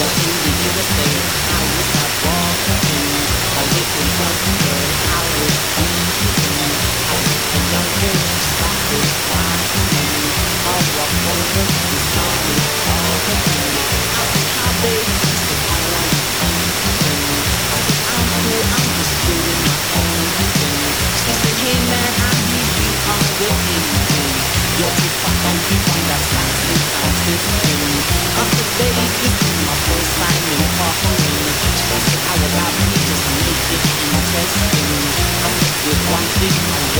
Nothing we can say, I wish I was in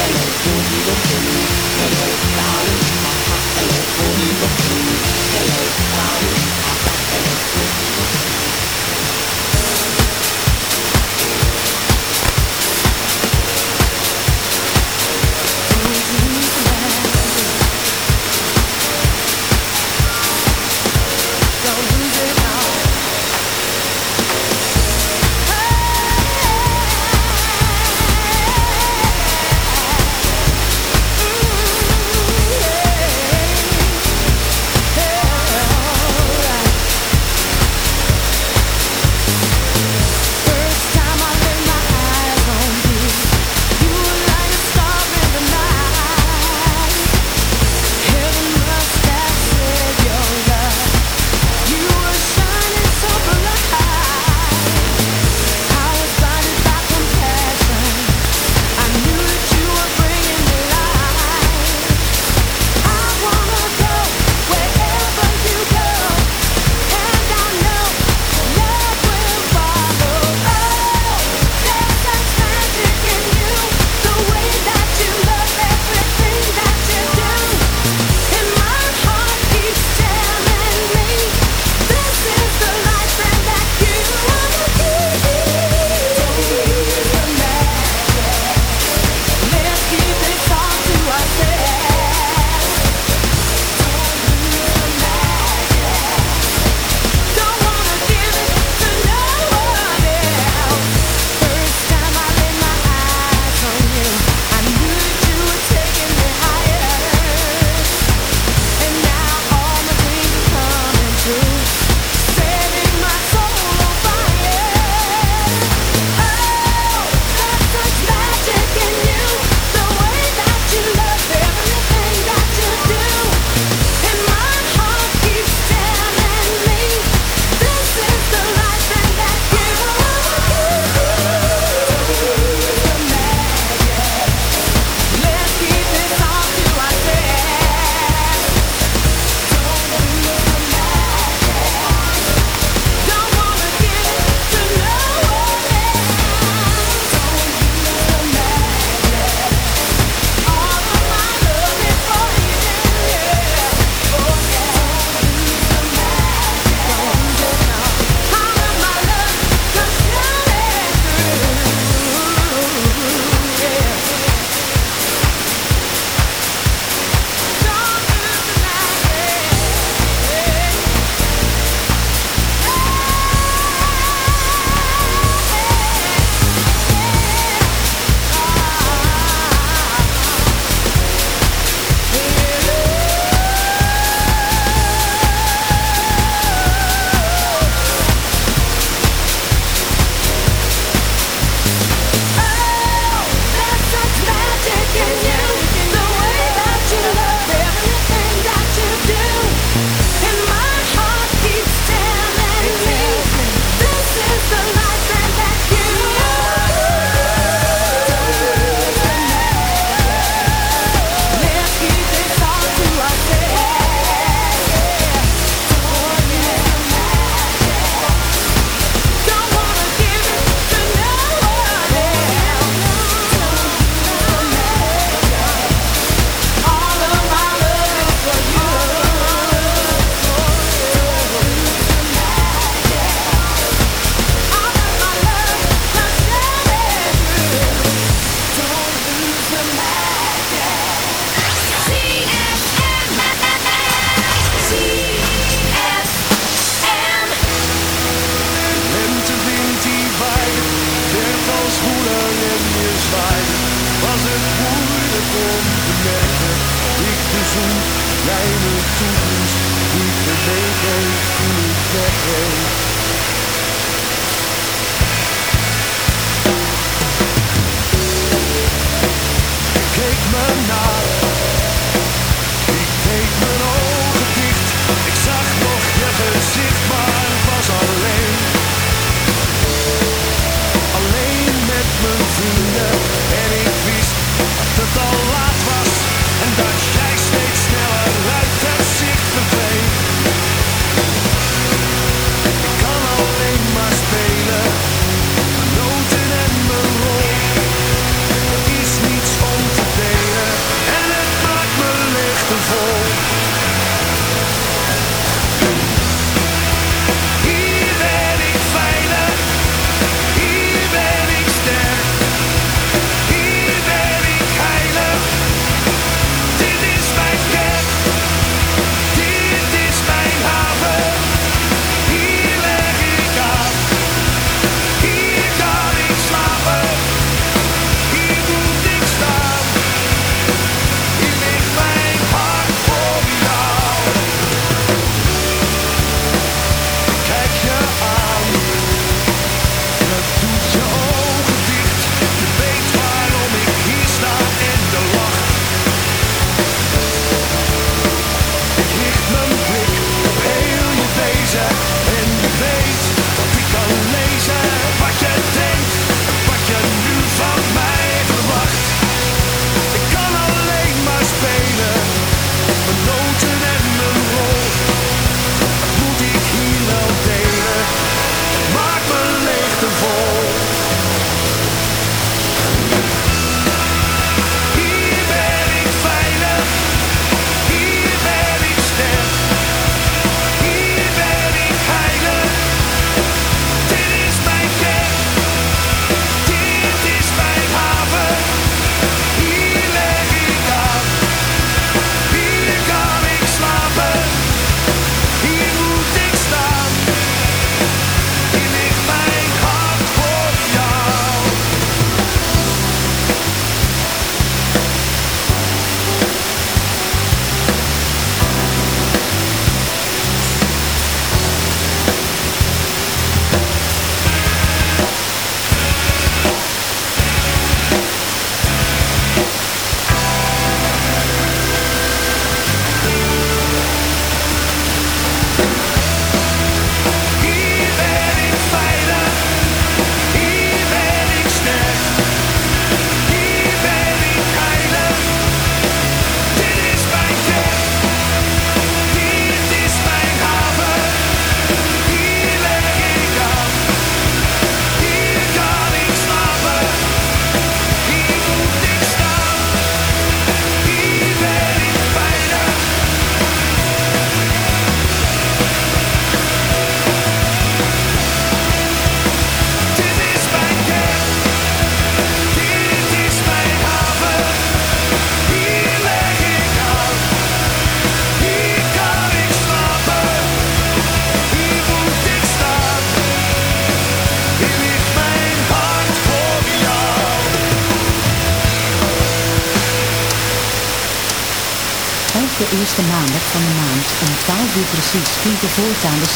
Hello, darling.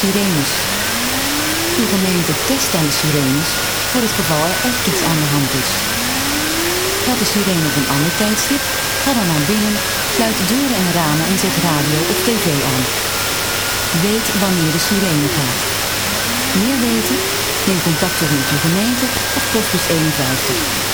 Sirenes. Uw gemeente test aan de sirenes voor het geval er echt iets aan de hand is. Gaat de sirene op een ander tijdstip? Ga dan naar binnen, sluit de deuren en ramen en zet radio of tv aan. Weet wanneer de sirene gaat. Meer weten? Neem contact op met uw gemeente of postbus 51.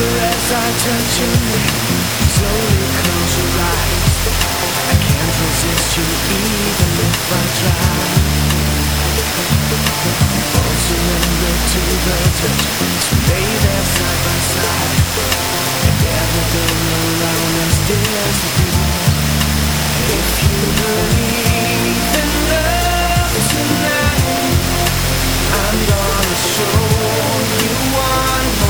Remember as I turn to you, slowly close your eyes. I can't resist you even if I try. Fall surrender to the touch, so lay there side by side. And everything around us deals with you. If you believe in love tonight, I'm gonna show you one more.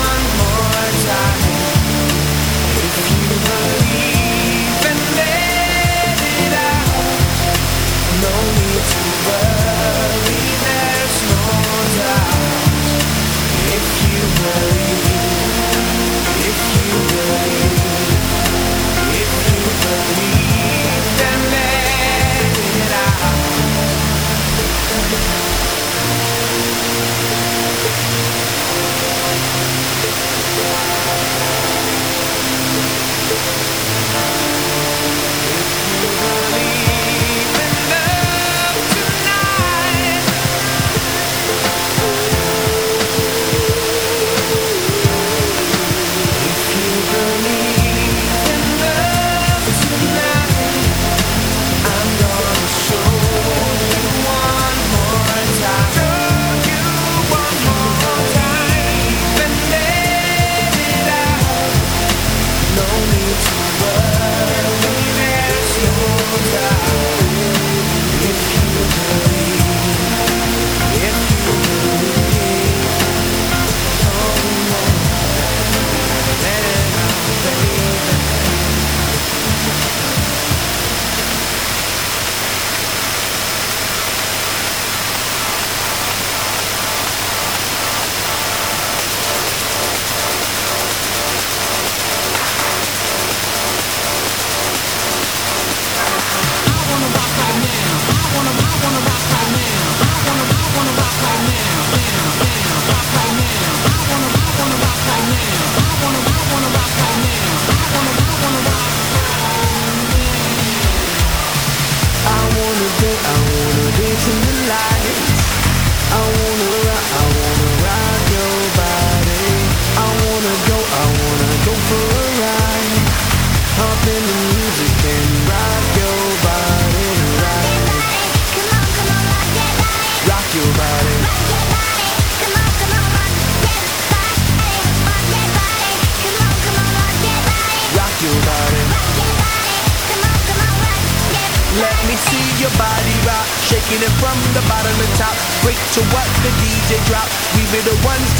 time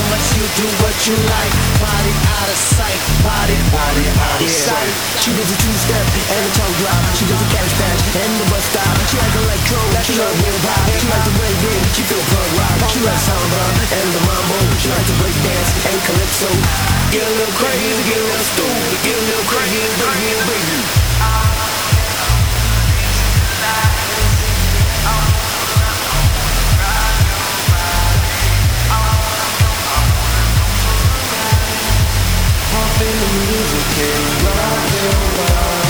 Long you do what you like, body out of sight, body, body out of sight. She does a two-step and a tongue drop. She does a cabbage patch and the bus stop. She like electro, she love hip hop. She like the reggae, she feel punk rock. She like samba and the mambo. She like to break dance and calypso. Get a little crazy, get a little stupid, get a little crazy, crazy, crazy. Dropping the music and rocking wild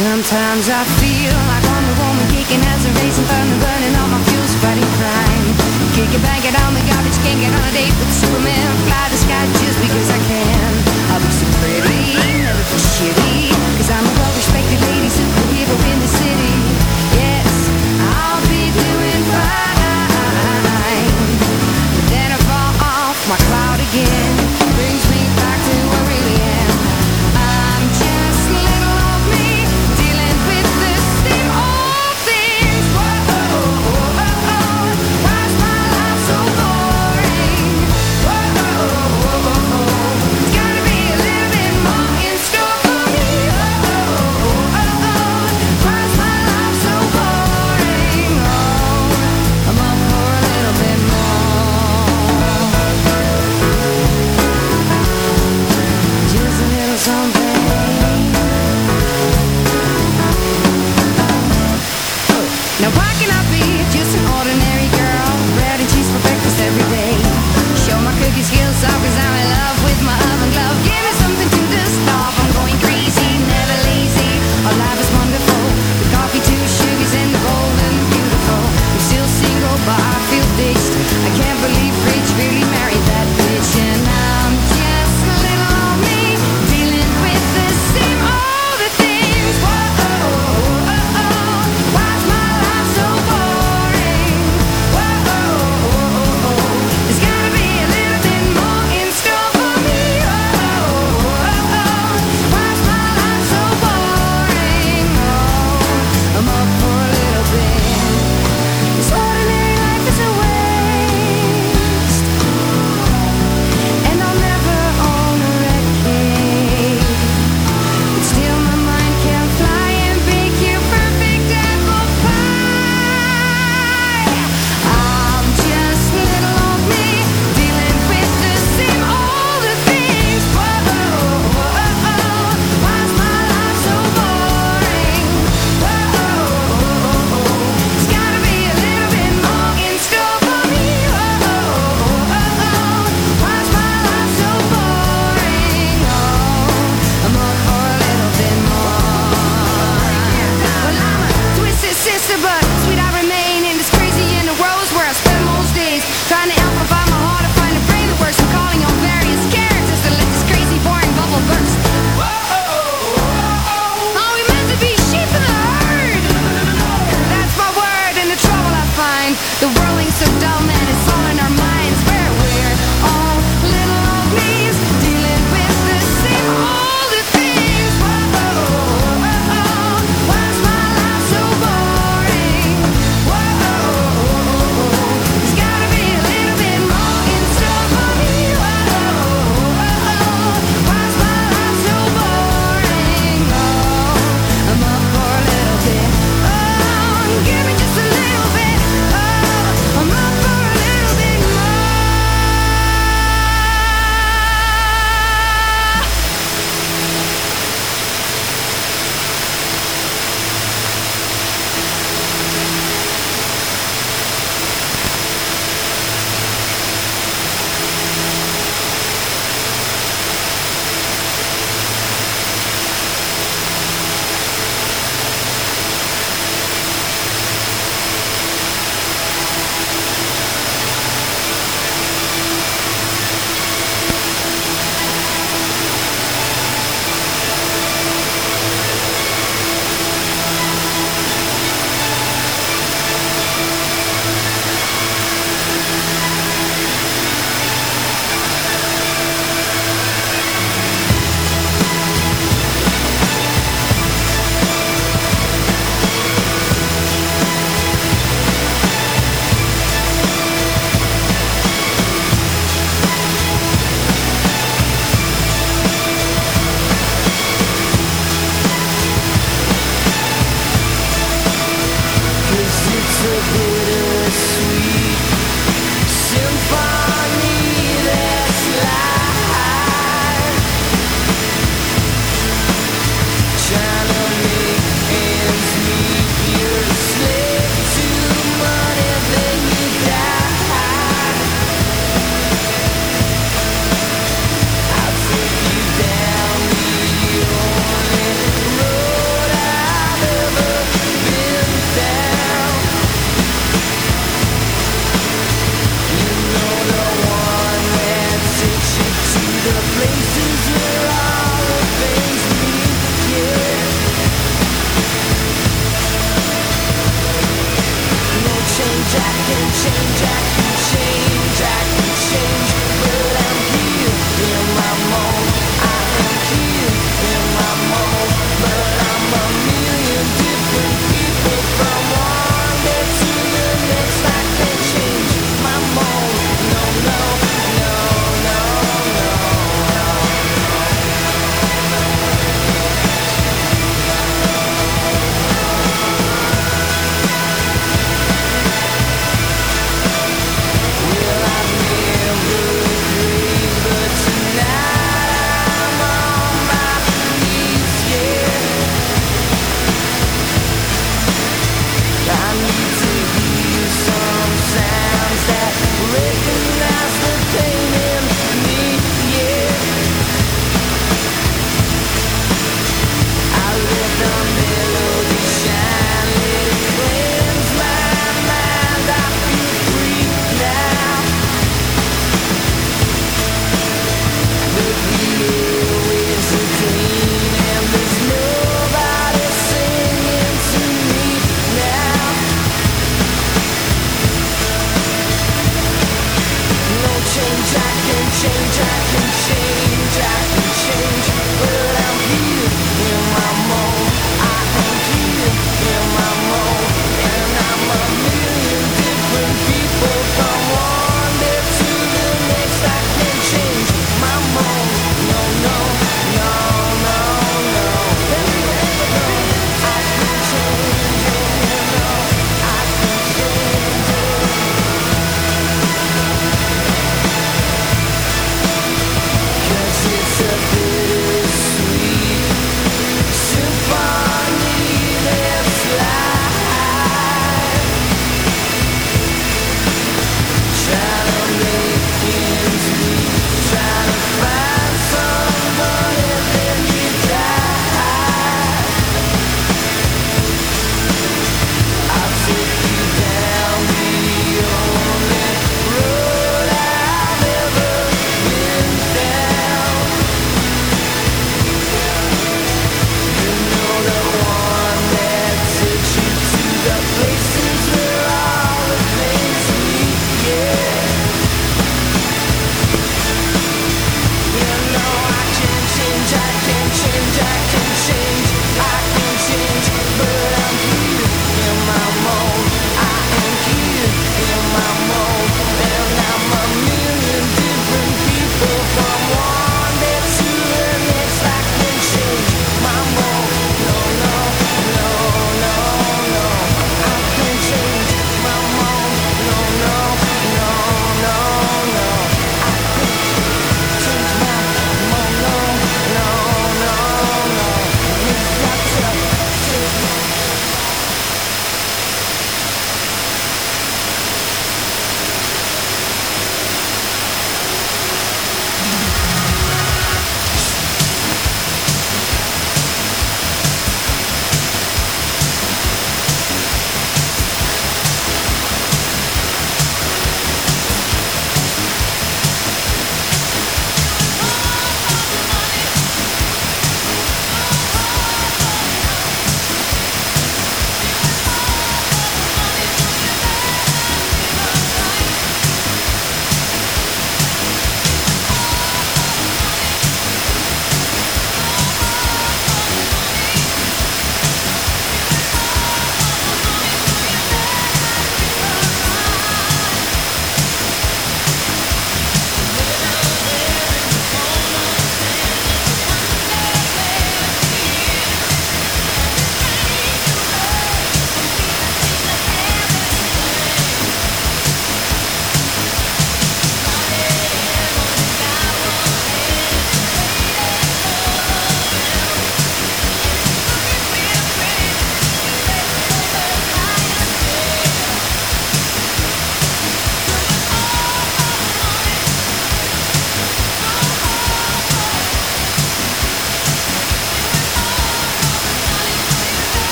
Sometimes I feel like I'm the woman kicking as a racing thunder burning all my fuels fighting crime. Kick it back, get on the garbage, can. get on a date with Superman. Fly the sky just because I can. I'll be so pretty, never too shitty. Cause I'm a well-respected lady superhero in the city.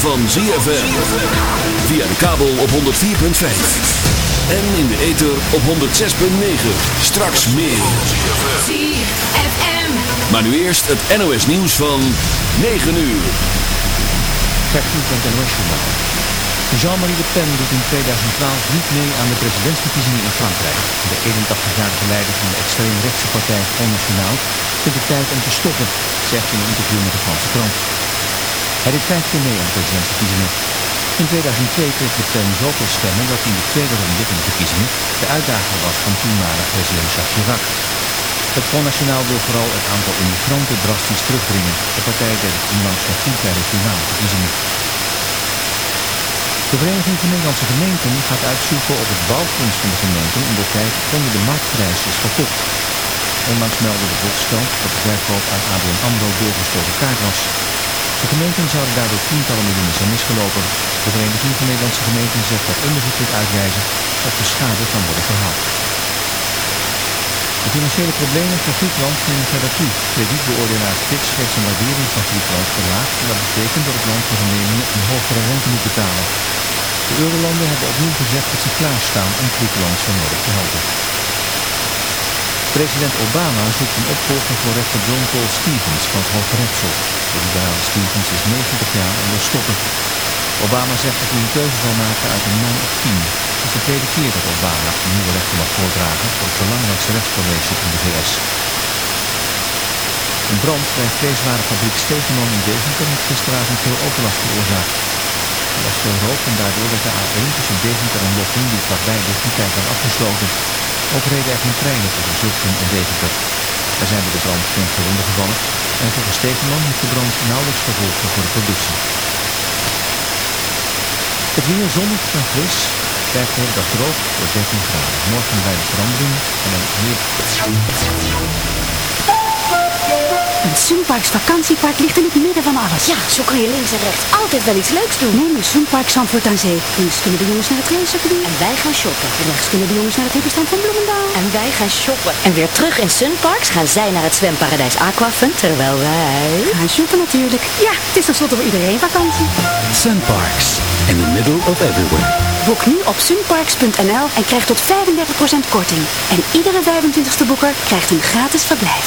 Van ZFM. Via de kabel op 104.5. En in de ether op 106.9. Straks meer. ZFM. Maar nu eerst het NOS nieuws van 9 uur. Gert. Jean-Marie Le Pen doet in 2012 niet mee aan de presidentsverkiezingen in Frankrijk. De 81-jarige leider van de extreemrechtse partij Front National vindt het tijd om te stoppen, zegt in een interview met de Franse krant. Hij deed vijf keer mee aan de presidentsverkiezingen. In 2002 kreeg Le Pen zoveel stemmen dat in de tweede ronde van de verkiezingen de uitdager was van toenmalig president Jacques Chirac. Het Front National wil vooral het aantal immigranten drastisch terugbrengen. De partij deed het onlangs nog goed bij regionale verkiezingen. De Vereniging van Nederlandse Gemeenten gaat uitzoeken of het bouwfonds van de gemeenten in de tijd onder de marktprijs is verkocht. Onlangs meldde de Volkskrant dat de verkoop aan ABN AMRO doorgestoken kaart was. De gemeenten zouden daardoor tientallen miljoenen zijn misgelopen. De Vereniging van Nederlandse Gemeenten zegt dat onderzoek moet uitwijzen of de schade kan worden verhaald. De financiële problemen van Griekenland nemen verder toe. Kredietbeoordelaar Fitch heeft zijn waardering van Griekenland verlaagd. Dat betekent dat het land voor zijn een hogere rente moet betalen. De eurolanden hebben opnieuw gezegd dat ze klaarstaan om Griekenland zo nodig te helpen. President Obama zoekt een opvolger voor rechter John Paul Stevens van het Hoge. De liberale Stevens is 90 jaar en wil stoppen. Obama zegt dat hij een keuze zal maken uit een man of tien. Het is de tweede keer dat Obama een nieuwe rechter mag voordragen voor het belangrijkste rechtscollege in de VS. Een brand bij vleeswarenfabriek Stegeman in Deventer heeft gisteravond veel overlast veroorzaakt. Er was veel rook en daardoor werd de A1 tussen Deventer en Lochem die vlakbij ligt afgesloten. Ook reden er geen treinen tussen Zutphen en Deventer. Er zijn bij de brand geen gewonden gevallen en volgens Stegeman heeft de brand nauwelijks gevolgen voor de productie. Het weer zonnig en fris. Blijft de hele dag droog voor 13 graden. Morgen bij de verandering en dan meer... Een Sunparks vakantiepark ligt in het midden van alles. Ja, zo kan je links en rechts altijd wel iets leuks doen. Neem een Sunpark Zandvoort aan Zee. Links kunnen de jongens naar het racecircuit. En wij gaan shoppen. Rechts kunnen de jongens naar het hippenstand van Bloemendaal. En wij gaan shoppen. En weer terug in Sunparks gaan zij naar het zwemparadijs Aquafun, terwijl wij... Gaan shoppen natuurlijk. Ja, het is tenslotte voor iedereen vakantie. Sunparks. In the middle of everywhere. Boek nu op sunparks.nl en krijg tot 35% korting. En iedere 25ste boeker krijgt een gratis verblijf.